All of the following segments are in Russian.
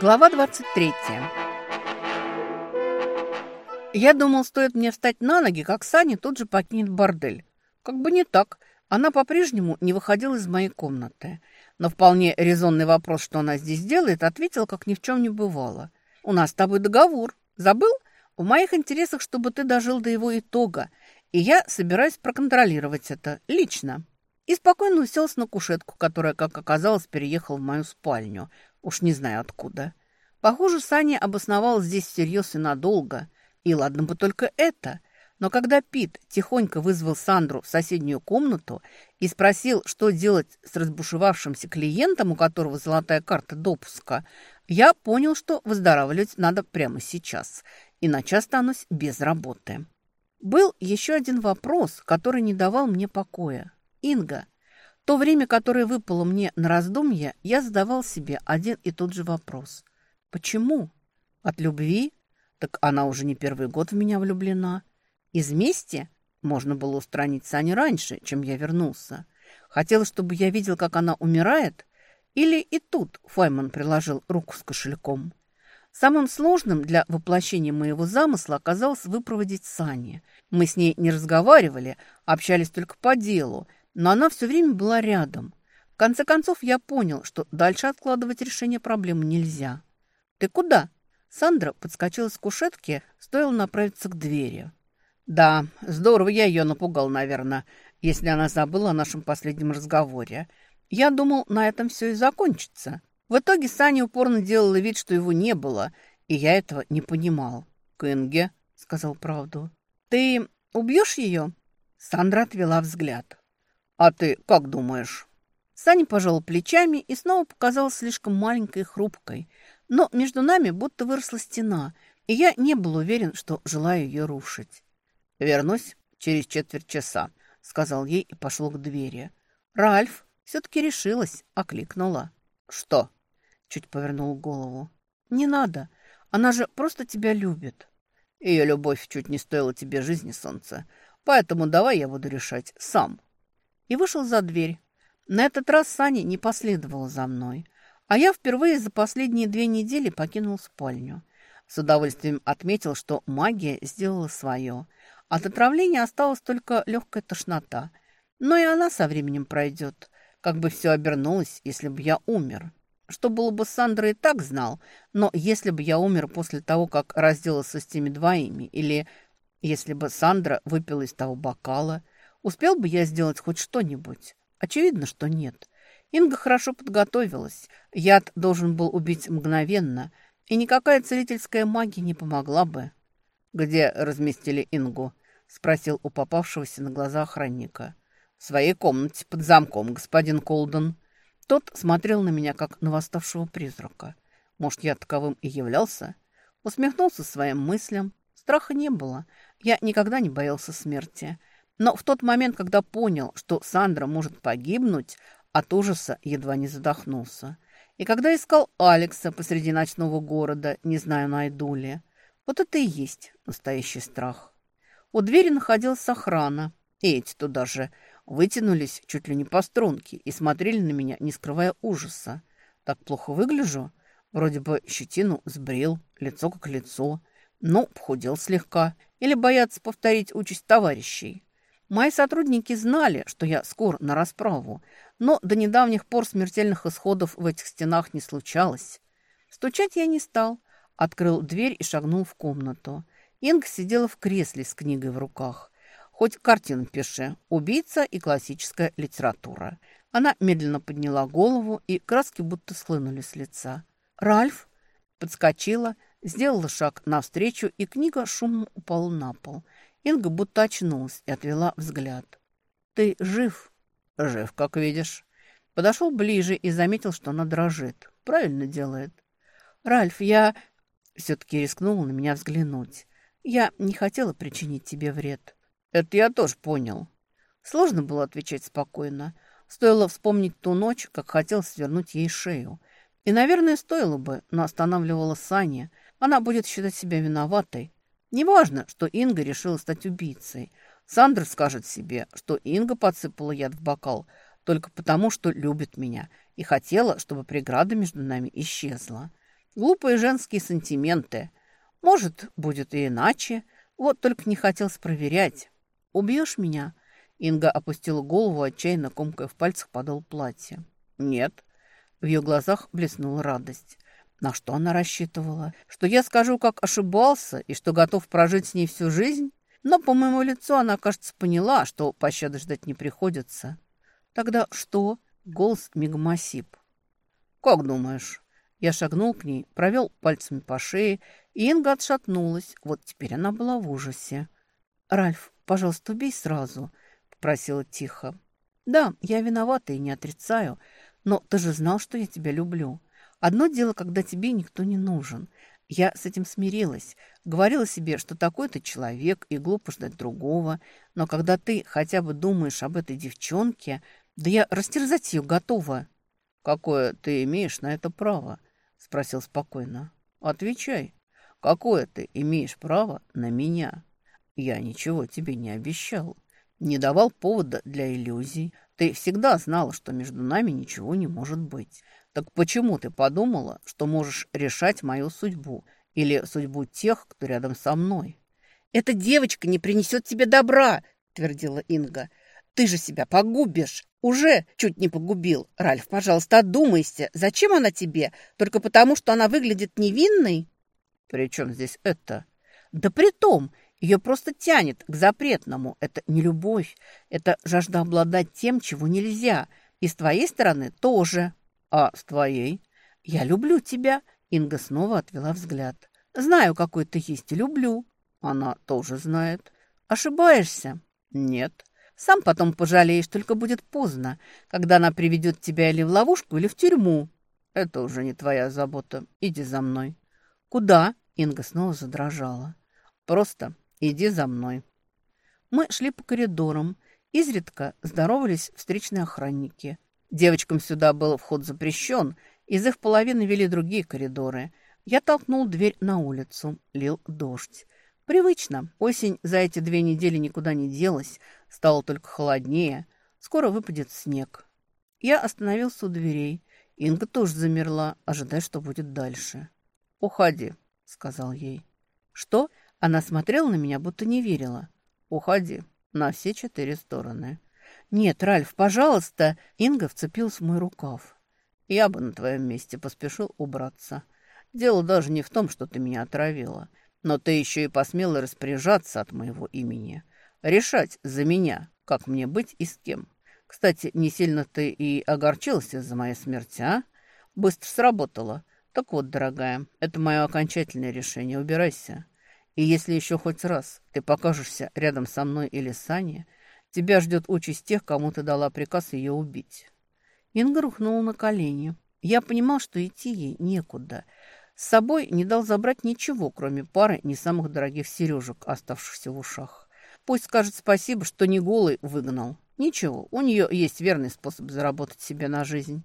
Глава 23. Я думал, стоит мне встать на ноги, как Саня тут же покинет бордель. Как бы не так. Она по-прежнему не выходила из моей комнаты. Но вполне резонный вопрос, что она здесь делает, ответила, как ни в чем не бывало. «У нас с тобой договор. Забыл? В моих интересах, чтобы ты дожил до его итога. И я собираюсь проконтролировать это лично». И спокойно уселся на кушетку, которая, как оказалось, переехала в мою спальню – Уж не знаю откуда. Похоже, Саня обосновал здесь всерьез и надолго. И ладно бы только это. Но когда Пит тихонько вызвал Сандру в соседнюю комнату и спросил, что делать с разбушевавшимся клиентом, у которого золотая карта допуска, я понял, что выздоравливать надо прямо сейчас, иначе останусь без работы. Был еще один вопрос, который не давал мне покоя. Инга. То время, которое выпало мне на раздумье, я задавал себе один и тот же вопрос. Почему? От любви? Так она уже не первый год в меня влюблена. Из мести? Можно было устранить Саню раньше, чем я вернулся. Хотела, чтобы я видел, как она умирает? Или и тут Файман приложил руку с кошельком? Самым сложным для воплощения моего замысла оказалось выпроводить Сани. Мы с ней не разговаривали, общались только по делу, но она все время была рядом. В конце концов, я понял, что дальше откладывать решение проблемы нельзя. «Ты куда?» Сандра подскочила с кушетки, стоило направиться к двери. «Да, здорово я ее напугал, наверное, если она забыла о нашем последнем разговоре. Я думал, на этом все и закончится. В итоге Саня упорно делала вид, что его не было, и я этого не понимал. «Кэнге», — сказал правду. «Ты убьешь ее?» Сандра отвела взгляд. «А ты как думаешь?» Саня пожал плечами и снова показалась слишком маленькой и хрупкой. Но между нами будто выросла стена, и я не был уверен, что желаю ее рушить. «Вернусь через четверть часа», — сказал ей и пошел к двери. «Ральф все-таки решилась», — окликнула. «Что?» — чуть повернул голову. «Не надо. Она же просто тебя любит». «Ее любовь чуть не стоила тебе жизни, солнце. Поэтому давай я буду решать сам» и вышел за дверь. На этот раз Саня не последовала за мной, а я впервые за последние две недели покинул спальню. С удовольствием отметил, что магия сделала свое. От отравления осталась только легкая тошнота. Но и она со временем пройдет. Как бы все обернулось, если бы я умер. Что было бы с Сандрой, и так знал. Но если бы я умер после того, как разделался с теми двоими, или если бы Сандра выпила из того бокала – Успел бы я сделать хоть что-нибудь? Очевидно, что нет. Инга хорошо подготовилась. Яд должен был убить мгновенно, и никакая целительская магия не помогла бы. «Где разместили Ингу?» – спросил у попавшегося на глаза охранника. «В своей комнате под замком, господин Колден». Тот смотрел на меня, как на восставшего призрака. Может, я таковым и являлся? Усмехнулся своим мыслям. Страха не было. Я никогда не боялся смерти. Но в тот момент, когда понял, что Сандра может погибнуть, от ужаса едва не задохнулся. И когда искал Алекса посреди ночного города, не знаю, найду ли, вот это и есть настоящий страх. У двери находилась охрана, и эти туда же вытянулись чуть ли не по струнке и смотрели на меня, не скрывая ужаса. Так плохо выгляжу. Вроде бы щетину сбрил, лицо как лицо, но похудел слегка. Или боятся повторить участь товарищей. Мои сотрудники знали, что я скоро на расправу, но до недавних пор смертельных исходов в этих стенах не случалось. Стучать я не стал, открыл дверь и шагнул в комнату. Инга сидела в кресле с книгой в руках. Хоть картину пиши, убийца и классическая литература. Она медленно подняла голову, и краски будто схлынули с лица. «Ральф?» Подскочила, сделала шаг навстречу, и книга шумом упала на пол – Инга будто очнулась и отвела взгляд. «Ты жив?» «Жив, как видишь». Подошел ближе и заметил, что она дрожит. Правильно делает. «Ральф, я...» Все-таки рискнула на меня взглянуть. «Я не хотела причинить тебе вред». «Это я тоже понял». Сложно было отвечать спокойно. Стоило вспомнить ту ночь, как хотел свернуть ей шею. И, наверное, стоило бы, но останавливала Саня. Она будет считать себя виноватой, Неважно, что Инга решила стать убийцей. Сандра скажет себе, что Инга подсыпала яд в бокал только потому, что любит меня и хотела, чтобы преграда между нами исчезла. Глупые женские сантименты. Может, будет и иначе. Вот только не хотелось проверять. Убьешь меня?» Инга опустила голову, отчаянно комкая в пальцах подол платья. «Нет». В ее глазах блеснула радость. На что она рассчитывала? Что я скажу, как ошибался, и что готов прожить с ней всю жизнь? Но по моему лицу она, кажется, поняла, что пощады ждать не приходится. Тогда что? Голос мигмасип. «Как думаешь?» Я шагнул к ней, провел пальцами по шее, и Инга отшатнулась. Вот теперь она была в ужасе. «Ральф, пожалуйста, убей сразу», — попросила тихо. «Да, я виновата и не отрицаю, но ты же знал, что я тебя люблю. Одно дело, когда тебе никто не нужен. Я с этим смирилась, говорила себе, что такой ты человек и глупо ждать другого, но когда ты хотя бы думаешь об этой девчонке, да я растерзать ее готова». «Какое ты имеешь на это право?» — спросил спокойно. «Отвечай. Какое ты имеешь право на меня? Я ничего тебе не обещал, не давал повода для иллюзий. Ты всегда знала, что между нами ничего не может быть. Так почему ты подумала, что можешь решать мою судьбу или судьбу тех, кто рядом со мной?» «Эта девочка не принесет тебе добра», — твердила Инга. «Ты же себя погубишь». Уже чуть не погубил. Ральф, пожалуйста, одумайся. Зачем она тебе? Только потому, что она выглядит невинной? При чем здесь это? Да при том, ее просто тянет к запретному. Это не любовь. Это жажда обладать тем, чего нельзя. И с твоей стороны тоже. А с твоей? Я люблю тебя. Инга снова отвела взгляд. Знаю, какой ты есть, и люблю. Она тоже знает. Ошибаешься? Нет. Сам потом пожалеешь, только будет поздно, когда она приведет тебя или в ловушку, или в тюрьму. Это уже не твоя забота. Иди за мной. Куда? Инга снова задрожала. Просто иди за мной. Мы шли по коридорам. Изредка здоровались встречные охранники. Девочкам сюда был вход запрещен. Из их половины вели другие коридоры. Я толкнул дверь на улицу. Лил дождь. Привычно. Осень за эти две недели никуда не делась. Стало только холоднее. Скоро выпадет снег. Я остановился у дверей. Инга тоже замерла, ожидая, что будет дальше. «Уходи», — сказал ей. «Что?» Она смотрела на меня, будто не верила. «Уходи. На все четыре стороны». «Нет, Ральф, пожалуйста!» Инга вцепилась в мой рукав. «Я бы на твоем месте поспешил убраться. Дело даже не в том, что ты меня отравила. Но ты еще и посмела распоряжаться от моего имени. Решать за меня, как мне быть и с кем. Кстати, не сильно ты и огорчился из-за моей смерти, а? Быстро сработало. Так вот, дорогая, это мое окончательное решение. Убирайся. И если еще хоть раз ты покажешься рядом со мной или с Аней, тебя ждет участь тех, кому ты дала приказ ее убить. Инга рухнула на колени. Я понимал, что идти ей некуда. С собой не дал забрать ничего, кроме пары не самых дорогих сережек, оставшихся в ушах. Пусть скажет спасибо, что не голый выгнал. Ничего, у нее есть верный способ заработать себе на жизнь.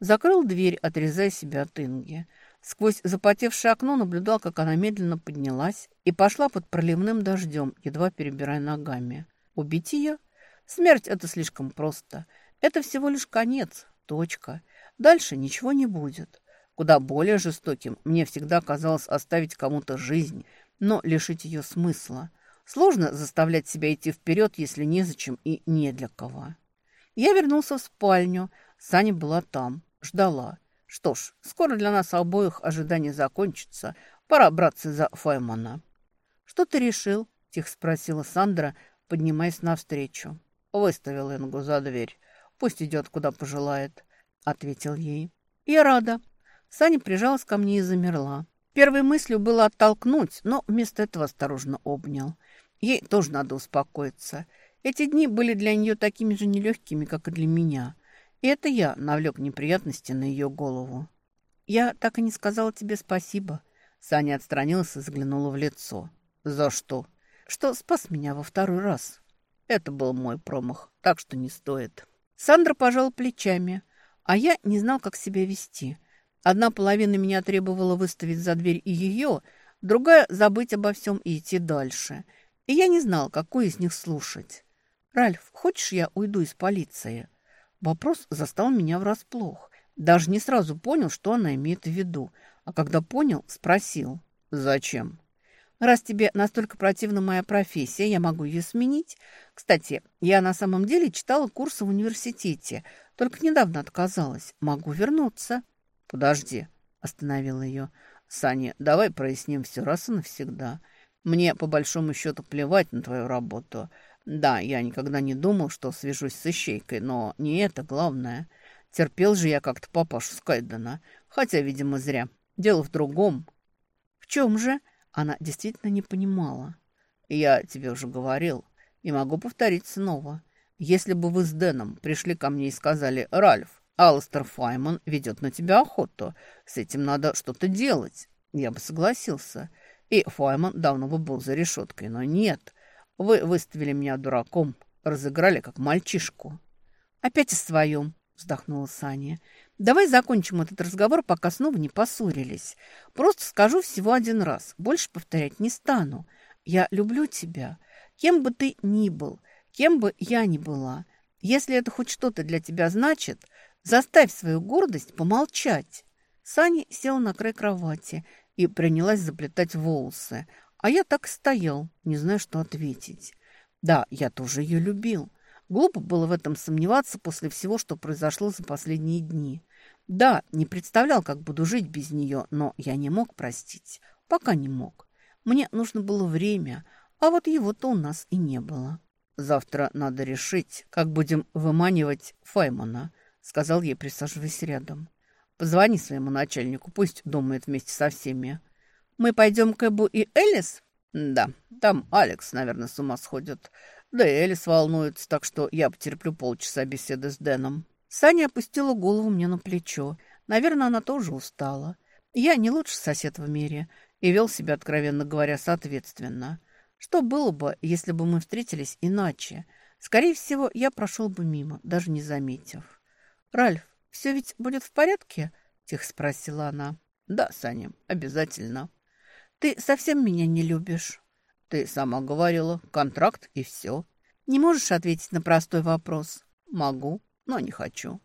Закрыл дверь, отрезая себя от Инги. Сквозь запотевшее окно наблюдал, как она медленно поднялась и пошла под проливным дождем, едва перебирая ногами. Убить ее? Смерть – это слишком просто. Это всего лишь конец, точка. Дальше ничего не будет. Куда более жестоким мне всегда казалось оставить кому-то жизнь, но лишить ее смысла. Сложно заставлять себя идти вперед, если незачем и не для кого. Я вернулся в спальню. Саня была там, ждала. Что ж, скоро для нас обоих ожидание закончится. Пора браться за Файмана. «Что ты решил?» – тихо спросила Сандра, поднимаясь навстречу. «Выставил Ингу за дверь. Пусть идет, куда пожелает», – ответил ей. «Я рада», Саня прижалась ко мне и замерла. Первой мыслью было оттолкнуть, но вместо этого осторожно обнял. Ей тоже надо успокоиться. Эти дни были для нее такими же нелегкими, как и для меня. И это я навлек неприятности на ее голову. «Я так и не сказала тебе спасибо». Саня отстранилась и заглянула в лицо. «За что?» «Что спас меня во второй раз». «Это был мой промах, так что не стоит». Сандра пожал плечами, а я не знал, как себя вести. Одна половина меня требовала выставить за дверь и ее, другая – забыть обо всем и идти дальше. И я не знал, какой из них слушать. «Ральф, хочешь, я уйду из полиции?» Вопрос застал меня врасплох. Даже не сразу понял, что она имеет в виду. а когда понял, спросил. «Зачем?» «Раз тебе настолько противна моя профессия, я могу ее сменить. Кстати, я на самом деле читала курсы в университете, только недавно отказалась. Могу вернуться». «Подожди», – остановил ее. «Саня, давай проясним все раз и навсегда. Мне, по большому счету, плевать на твою работу. Да, я никогда не думал, что свяжусь с ищейкой, но не это главное. Терпел же я как-то папашу Скайдена, хотя, видимо, зря. Дело в другом». «В чем же?» Она действительно не понимала. «Я тебе уже говорил, и могу повторить снова. Если бы вы с Дэном пришли ко мне и сказали, «Ральф, Алластер Файман ведет на тебя охоту, с этим надо что-то делать», я бы согласился. И Файман давно бы был за решеткой, но нет. Вы выставили меня дураком, разыграли как мальчишку. «Опять о своем», — вздохнула Саня. «Давай закончим этот разговор, пока снова не поссорились. Просто скажу всего один раз, больше повторять не стану. Я люблю тебя, кем бы ты ни был, кем бы я ни была. Если это хоть что-то для тебя значит, заставь свою гордость помолчать». Саня сел на край кровати и принялась заплетать волосы, а я так стоял, не зная, что ответить. Да, я тоже ее любил. Глупо было в этом сомневаться после всего, что произошло за последние дни. Да, не представлял, как буду жить без нее, но я не мог простить. Пока не мог. Мне нужно было время, а вот его-то у нас и не было. «Завтра надо решить, как будем выманивать Файмана», — сказал ей, присаживаясь рядом. «Позвони своему начальнику, пусть думает вместе со всеми». «Мы пойдем к Эбу и Элис?» «Да, там Алекс, наверное, с ума сходит. Да и Элис волнуется, так что я потерплю полчаса беседы с Дэном». Саня опустила голову мне на плечо. Наверное, она тоже устала. Я не лучший сосед в мире и вел себя, откровенно говоря, соответственно. Что было бы, если бы мы встретились иначе? Скорее всего, я прошел бы мимо, даже не заметив. «Ральф, все ведь будет в порядке?» – тихо спросила она. «Да, Саня, обязательно». «Ты совсем меня не любишь?» Ты сама говорила, контракт и все. Не можешь ответить на простой вопрос? Могу, но не хочу.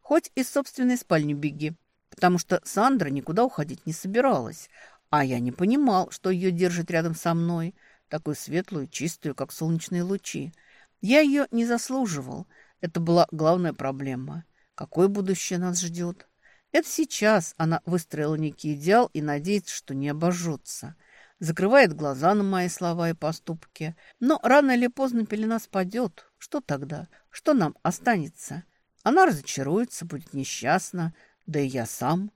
Хоть из собственной спальни беги, потому что Сандра никуда уходить не собиралась, а я не понимал, что ее держит рядом со мной, такую светлую, чистую, как солнечные лучи. Я ее не заслуживал. Это была главная проблема. Какое будущее нас ждет? Это сейчас она выстроила некий идеал и надеется, что не обожжется закрывает глаза на мои слова и поступки. Но рано или поздно пелена спадет. Что тогда? Что нам останется? Она разочаруется, будет несчастна, да и я сам.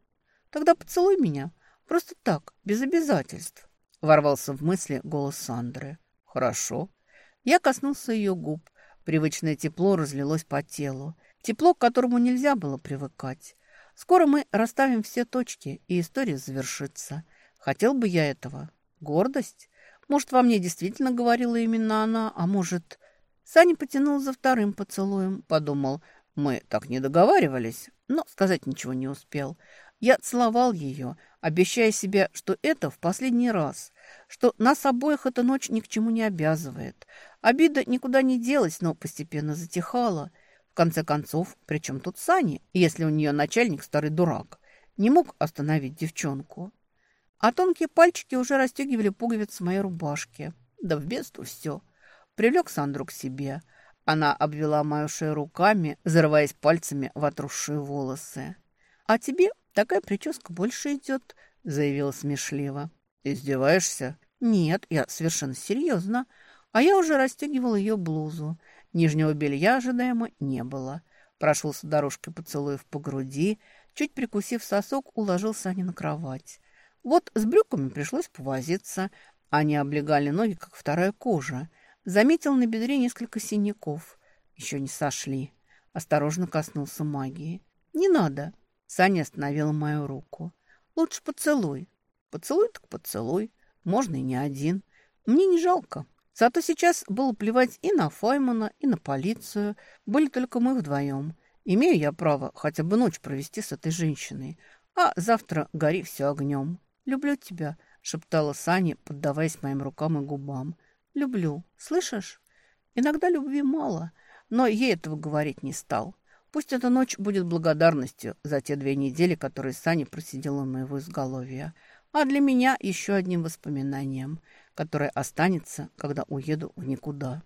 Тогда поцелуй меня. Просто так, без обязательств. Ворвался в мысли голос Сандры. Хорошо. Я коснулся ее губ. Привычное тепло разлилось по телу. Тепло, к которому нельзя было привыкать. Скоро мы расставим все точки, и история завершится. Хотел бы я этого, Гордость? Может, во мне действительно говорила именно она, а может... Саня потянул за вторым поцелуем, подумал, мы так не договаривались, но сказать ничего не успел. Я целовал ее, обещая себе, что это в последний раз, что нас обоих эта ночь ни к чему не обязывает. Обида никуда не делась, но постепенно затихала. Конце концов, при чем тут Саня, если у нее начальник старый дурак, не мог остановить девчонку? а тонкие пальчики уже расстегивали пуговицы моей рубашки. Да в бездну все. Привлек Сандру к себе. Она обвела мою шею руками, зарываясь пальцами в отросшие волосы. «А тебе такая прическа больше идет», — заявила смешливо. «Издеваешься?» «Нет, я совершенно серьезно. А я уже расстегивал ее блузу. Нижнего белья ожидаемо не было. Прошелся дорожкой поцелуев по груди, чуть прикусив сосок, уложил Сани на кровать. Вот с брюками пришлось повозиться. Они облегали ноги, как вторая кожа. Заметил на бедре несколько синяков. Еще не сошли. Осторожно коснулся магии. «Не надо!» Саня остановила мою руку. «Лучше поцелуй». «Поцелуй так поцелуй. Можно и не один. Мне не жалко. Зато сейчас было плевать и на Файмана, и на полицию. Были только мы вдвоем. Имею я право хотя бы ночь провести с этой женщиной. А завтра гори все огнем». «Люблю тебя», — шептала Саня, поддаваясь моим рукам и губам. «Люблю. Слышишь? Иногда любви мало, но ей этого говорить не стал. Пусть эта ночь будет благодарностью за те две недели, которые Саня просидела у моего изголовья, а для меня еще одним воспоминанием, которое останется, когда уеду в никуда.